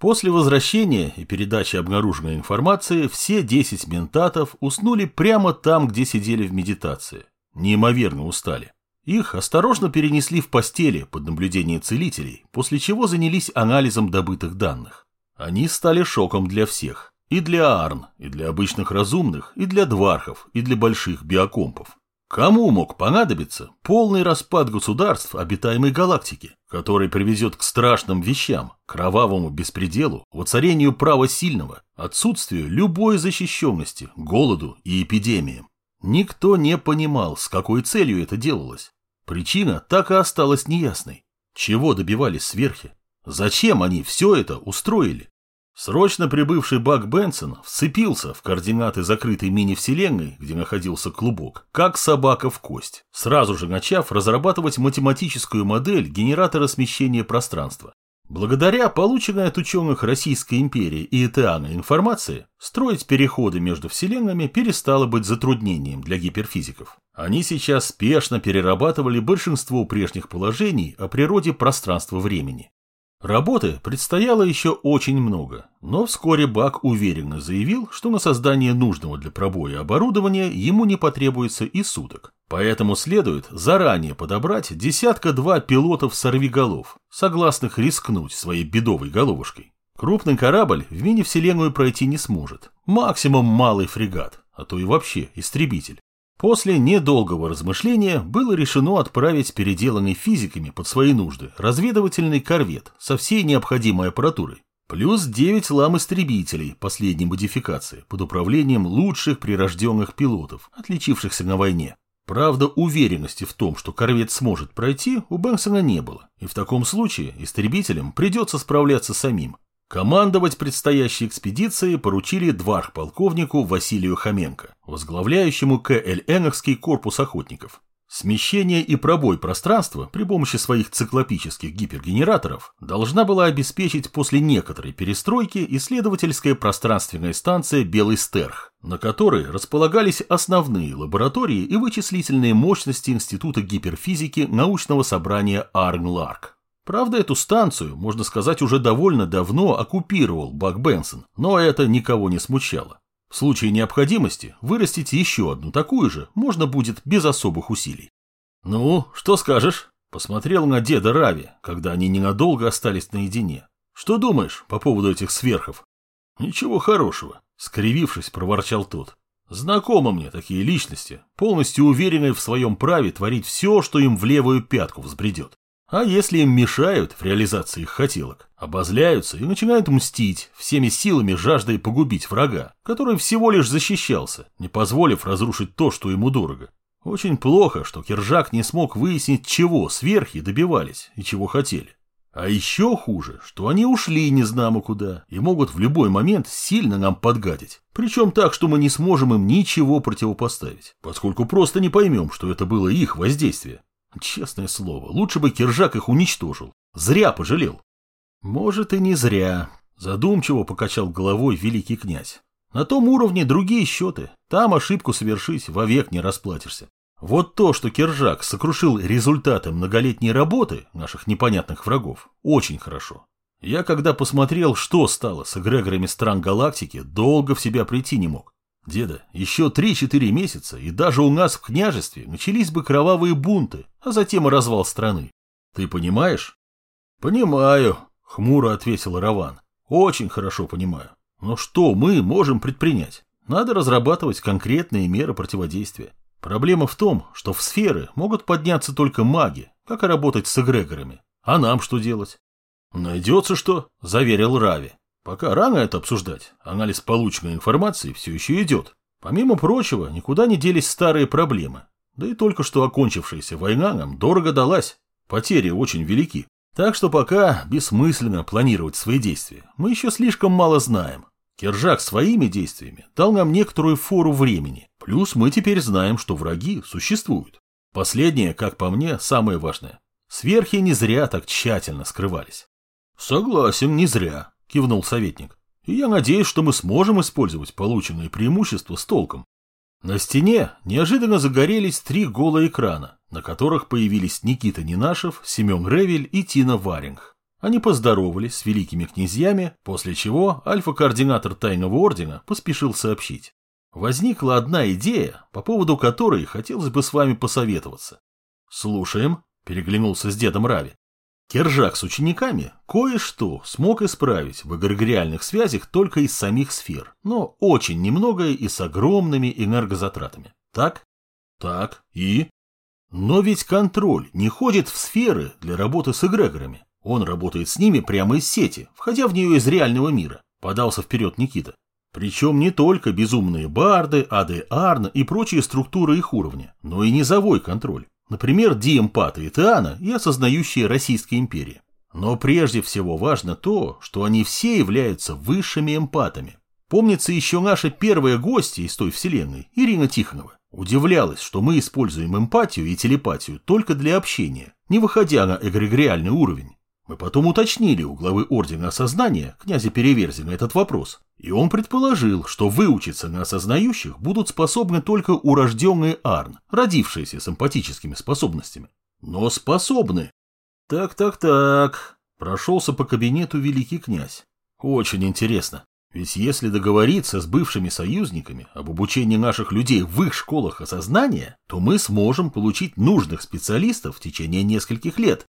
После возвращения и передачи обнаруженной информации все 10 ментатов уснули прямо там, где сидели в медитации. Неимоверно устали. Их осторожно перенесли в постели под наблюдение целителей, после чего занялись анализом добытых данных. Они стали шоком для всех. И для Арн, и для обычных разумных, и для двархов, и для больших биокомпов. Кому мог понадобиться полный распад государств обитаемой галактики, который приведет к страшным вещам, кровавому беспределу, воцарению права сильного, отсутствию любой защищенности, голоду и эпидемиям? Никто не понимал, с какой целью это делалось. Причина так и осталась неясной. Чего добивались сверхи? Зачем они все это устроили? Срочно прибывший Бак Бенсон вцепился в координаты закрытой мини-вселенной, где находился клубок, как собака в кость, сразу же начав разрабатывать математическую модель генератора смещения пространства. Благодаря полученной от ученых Российской империи и Этеана информации, строить переходы между вселенными перестало быть затруднением для гиперфизиков. Они сейчас спешно перерабатывали большинство прежних положений о природе пространства-времени. Работы предстояло еще очень много, но вскоре Бак уверенно заявил, что на создание нужного для пробоя оборудования ему не потребуется и суток. Поэтому следует заранее подобрать десятка-два пилотов-сорвиголов, согласных рискнуть своей бедовой головушкой. Крупный корабль в мини-вселенную пройти не сможет, максимум малый фрегат, а то и вообще истребитель. После недолгого размышления было решено отправить переделанный физиками под свои нужды разведывательный корвет со всей необходимой аппаратурой, плюс 9 лам-истребителей последней модификации под управлением лучших прирожденных пилотов, отличившихся на войне. Правда, уверенности в том, что корвет сможет пройти, у Бэнксона не было, и в таком случае истребителям придется справляться самим, Командовать предстоящей экспедицией поручили дварх-полковнику Василию Хоменко, возглавляющему КЛНовский корпус охотников. Смещение и пробой пространства при помощи своих циклопических гипергенераторов должна была обеспечить после некоторой перестройки исследовательская пространственная станция «Белый Стерх», на которой располагались основные лаборатории и вычислительные мощности Института гиперфизики научного собрания Арн-Ларк. Правда, эту станцию, можно сказать, уже довольно давно оккупировал Бак Бенсон, но это никого не смущало. В случае необходимости вырастить еще одну такую же можно будет без особых усилий. «Ну, что скажешь?» – посмотрел на деда Рави, когда они ненадолго остались наедине. «Что думаешь по поводу этих сверхов?» «Ничего хорошего», – скривившись, проворчал тот. «Знакомы мне такие личности, полностью уверенные в своем праве творить все, что им в левую пятку взбредет. А если им мешают в реализации их хотелок, обозляются и начинают мстить, всеми силами жаждая погубить врага, который всего лишь защищался, не позволив разрушить то, что ему дорого. Очень плохо, что Киржак не смог выяснить, чего сверхи добивались и чего хотели. А еще хуже, что они ушли незнамо куда и могут в любой момент сильно нам подгадить. Причем так, что мы не сможем им ничего противопоставить, поскольку просто не поймем, что это было их воздействие. Честное слово, лучше бы Киржак их уничтожил. Зря пожалел. Может и не зря. Задумчиво покачал головой великий князь. На том уровне другие счеты. Там ошибку совершить вовек не расплатишься. Вот то, что Киржак сокрушил результаты многолетней работы наших непонятных врагов, очень хорошо. Я когда посмотрел, что стало с эгрегорами стран галактики, долго в себя прийти не мог. Деда, еще три-четыре месяца, и даже у нас в княжестве начались бы кровавые бунты, а затем и развал страны. Ты понимаешь? Понимаю, хмуро ответил Раван. Очень хорошо понимаю. Но что мы можем предпринять? Надо разрабатывать конкретные меры противодействия. Проблема в том, что в сферы могут подняться только маги, как и работать с эгрегорами. А нам что делать? Найдется что, заверил Рави. Пока рано это обсуждать, анализ полученной информации все еще идет. Помимо прочего, никуда не делись старые проблемы. Да и только что окончившаяся война нам дорого далась. Потери очень велики. Так что пока бессмысленно планировать свои действия. Мы еще слишком мало знаем. Кержак своими действиями дал нам некоторую фору времени. Плюс мы теперь знаем, что враги существуют. Последнее, как по мне, самое важное. Сверхи не зря так тщательно скрывались. Согласен, не зря кивнул советник. Я надеюсь, что мы сможем использовать полученные преимущества с толком. На стене неожиданно загорелись три голые экрана, на которых появились Никита Нинашев, Семен Ревель и Тина Варинг. Они поздоровались с великими князьями, после чего альфа-координатор Тайного Ордена поспешил сообщить. Возникла одна идея, по поводу которой хотелось бы с вами посоветоваться. «Слушаем», – переглянулся с дедом Рави. Кержак с учениками кое-что смог исправить в эгрегориальных связях только из самих сфер, но очень немногое и с огромными энергозатратами. Так? Так. И? Но ведь контроль не ходит в сферы для работы с эгрегорами. Он работает с ними прямо из сети, входя в нее из реального мира, подался вперед Никита. Причем не только безумные барды, ады Арн и прочие структуры их уровня, но и низовой контроль. Например, диэмпаты и Теана и осознающие Российской империи. Но прежде всего важно то, что они все являются высшими эмпатами. Помнится еще наша первая гостья из той вселенной, Ирина Тихонова, удивлялась, что мы используем эмпатию и телепатию только для общения, не выходя на эгрегориальный уровень. Мы потом уточнили у главы Ордена Осознания, князя Переверзина, этот вопрос, и он предположил, что выучиться на осознающих будут способны только урожденные Арн, родившиеся с эмпатическими способностями. Но способны. Так-так-так, прошелся по кабинету великий князь. Очень интересно. Ведь если договориться с бывшими союзниками об обучении наших людей в их школах осознания, то мы сможем получить нужных специалистов в течение нескольких лет,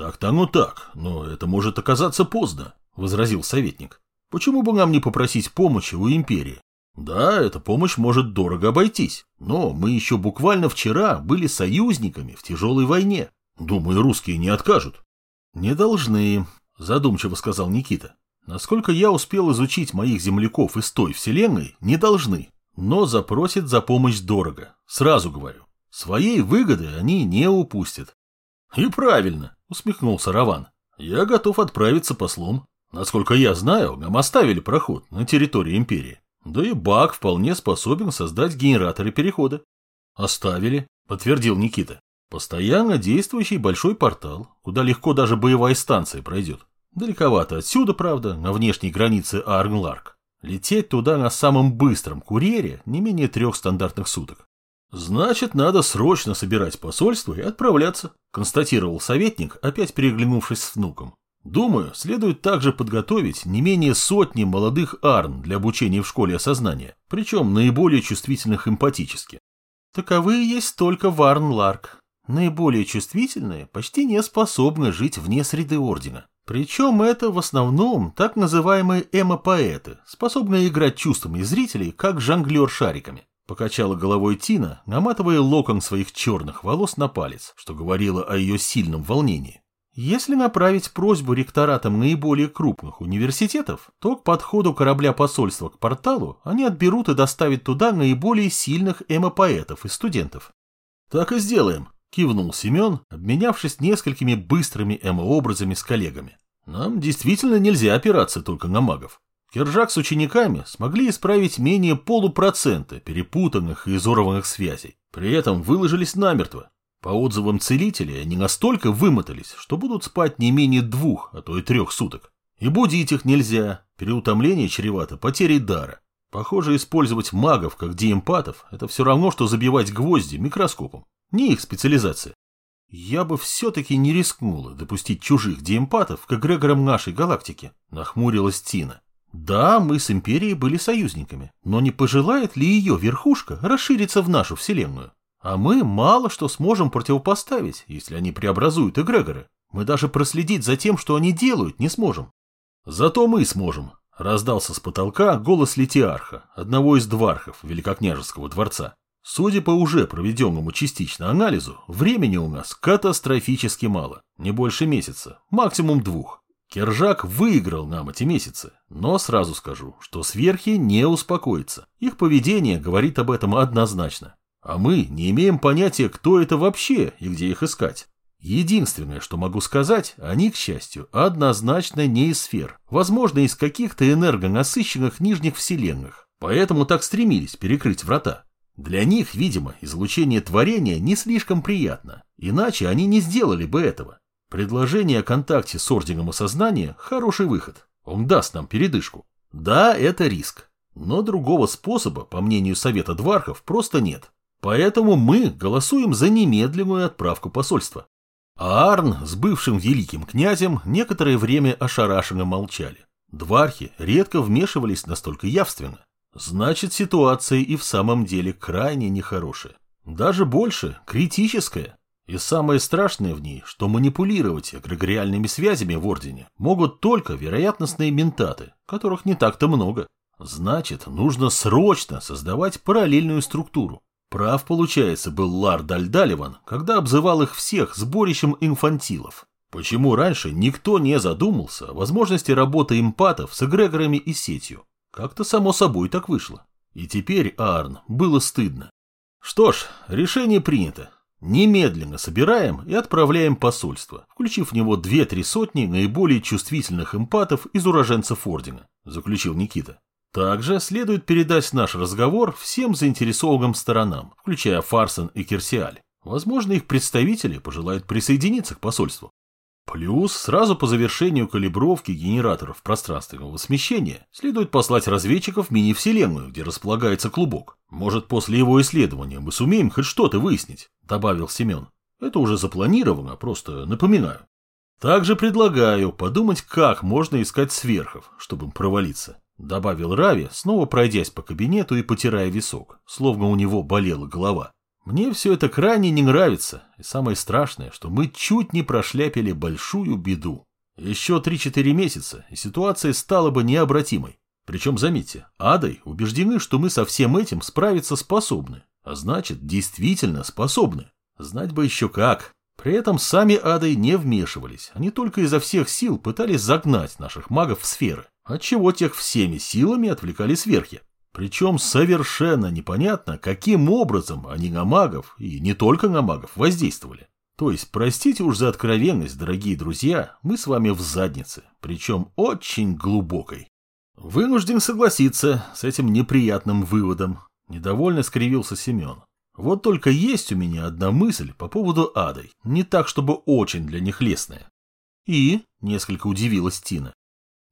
«Так-то оно так, но это может оказаться поздно», — возразил советник. «Почему бы нам не попросить помощи у империи? Да, эта помощь может дорого обойтись, но мы еще буквально вчера были союзниками в тяжелой войне. Думаю, русские не откажут». «Не должны», — задумчиво сказал Никита. «Насколько я успел изучить моих земляков из той вселенной, не должны, но запросят за помощь дорого, сразу говорю. Своей выгоды они не упустят». «И правильно», усмехнулся Раван. Я готов отправиться послом. Насколько я знаю, нам оставили проход на территории империи. Да и Бак вполне способен создать генераторы перехода. Оставили, подтвердил Никита. Постоянно действующий большой портал, куда легко даже боевая станция пройдет. Далековато отсюда, правда, на внешней границе Арнларк. Лететь туда на самом быстром курьере не менее трех стандартных суток. «Значит, надо срочно собирать посольство и отправляться», – констатировал советник, опять переглянувшись с внуком. «Думаю, следует также подготовить не менее сотни молодых арн для обучения в школе осознания, причем наиболее чувствительных эмпатически». Таковые есть только в Арн-Ларк. Наиболее чувствительные почти не способны жить вне среды Ордена. Причем это в основном так называемые эмо-поэты, способные играть чувствами зрителей, как жонглер шариками. Покачала головой Тина, наматывая локон своих черных волос на палец, что говорило о ее сильном волнении. Если направить просьбу ректоратам наиболее крупных университетов, то к подходу корабля посольства к порталу они отберут и доставят туда наиболее сильных эмо-поэтов и студентов. «Так и сделаем», – кивнул Семен, обменявшись несколькими быстрыми эмо-образами с коллегами. «Нам действительно нельзя опираться только на магов. Кержак с учениками смогли исправить менее полупроцента перепутанных и изорванных связей. При этом выложились намертво. По отзывам целителей, они настолько вымотались, что будут спать не менее двух, а то и трех суток. И будить их нельзя, переутомление чревато потерей дара. Похоже, использовать магов как диэмпатов – это все равно, что забивать гвозди микроскопом. Не их специализация. Я бы все-таки не рискнула допустить чужих диэмпатов к эгрегорам нашей галактики, нахмурилась Тина. Да, мы с Империей были союзниками, но не пожелает ли ее верхушка расшириться в нашу Вселенную? А мы мало что сможем противопоставить, если они преобразуют эгрегоры. Мы даже проследить за тем, что они делают, не сможем. Зато мы сможем, раздался с потолка голос Литиарха, одного из двархов Великокняжеского дворца. Судя по уже проведенному частично анализу, времени у нас катастрофически мало, не больше месяца, максимум двух. Кержак выиграл нам эти месяцы, но сразу скажу, что сверхи не успокоятся. Их поведение говорит об этом однозначно. А мы не имеем понятия, кто это вообще и где их искать. Единственное, что могу сказать, они, к счастью, однозначно не из сфер, возможно, из каких-то энергонасыщенных нижних вселенных, поэтому так стремились перекрыть врата. Для них, видимо, излучение творения не слишком приятно, иначе они не сделали бы этого. Предложение о контакте с Орденом Осознания – хороший выход. Он даст нам передышку. Да, это риск. Но другого способа, по мнению Совета Двархов, просто нет. Поэтому мы голосуем за немедленную отправку посольства. А Арн с бывшим великим князем некоторое время ошарашенно молчали. Двархи редко вмешивались настолько явственно. Значит, ситуация и в самом деле крайне нехорошая. Даже больше, критическая. И самое страшное в ней, что манипулировать эгрегориальными связями в Ордене могут только вероятностные ментаты, которых не так-то много. Значит, нужно срочно создавать параллельную структуру. Прав, получается, был Лар Дальдаливан, когда обзывал их всех сборищем инфантилов. Почему раньше никто не задумался о возможности работы эмпатов с эгрегорами и сетью? Как-то само собой так вышло. И теперь Арн было стыдно. Что ж, решение принято. Немедленно собираем и отправляем посольство, включив в него две-три сотни наиболее чувствительных эмпатов из уроженцев Ордена, заключил Никита. Также следует передать наш разговор всем заинтересованным сторонам, включая Фарсон и Кирсиаль. Возможно, их представители пожелают присоединиться к посольству. Плюс, сразу по завершению калибровки генераторов пространственного смещения, следует послать разведчиков в мини-вселенную, где располагается клубок. Может, после его исследования мы сумеем хоть что-то выяснить, добавил Семен. Это уже запланировано, просто напоминаю. Также предлагаю подумать, как можно искать сверхов, чтобы им провалиться. Добавил Рави, снова пройдясь по кабинету и потирая висок, словно у него болела голова. Мне все это крайне не нравится, и самое страшное, что мы чуть не прошляпили большую беду. Еще 3-4 месяца, и ситуация стала бы необратимой. Причем, заметьте, Адой убеждены, что мы со всем этим справиться способны, а значит, действительно способны. Знать бы еще как. При этом сами Адой не вмешивались, они только изо всех сил пытались загнать наших магов в сферы, отчего тех всеми силами отвлекали сверхи. Причем совершенно непонятно, каким образом они на магов, и не только на магов, воздействовали. То есть, простите уж за откровенность, дорогие друзья, мы с вами в заднице, причем очень глубокой. Вынужден согласиться с этим неприятным выводом. Недовольно скривился Семен. Вот только есть у меня одна мысль по поводу адой, не так, чтобы очень для них лестная. И, несколько удивилась Тина,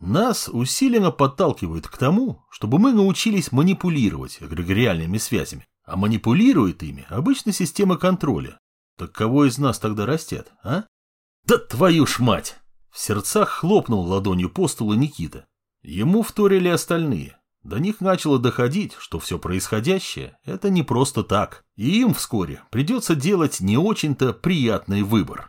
нас усиленно подталкивают к тому, чтобы мы научились манипулировать эгрегориальными связями. А манипулирует ими обычно система контроля. Так кого из нас тогда растет, а? Да твою ж мать! В сердцах хлопнул ладонью по столу Никита. Ему вторили остальные. До них начало доходить, что все происходящее – это не просто так. И им вскоре придется делать не очень-то приятный выбор.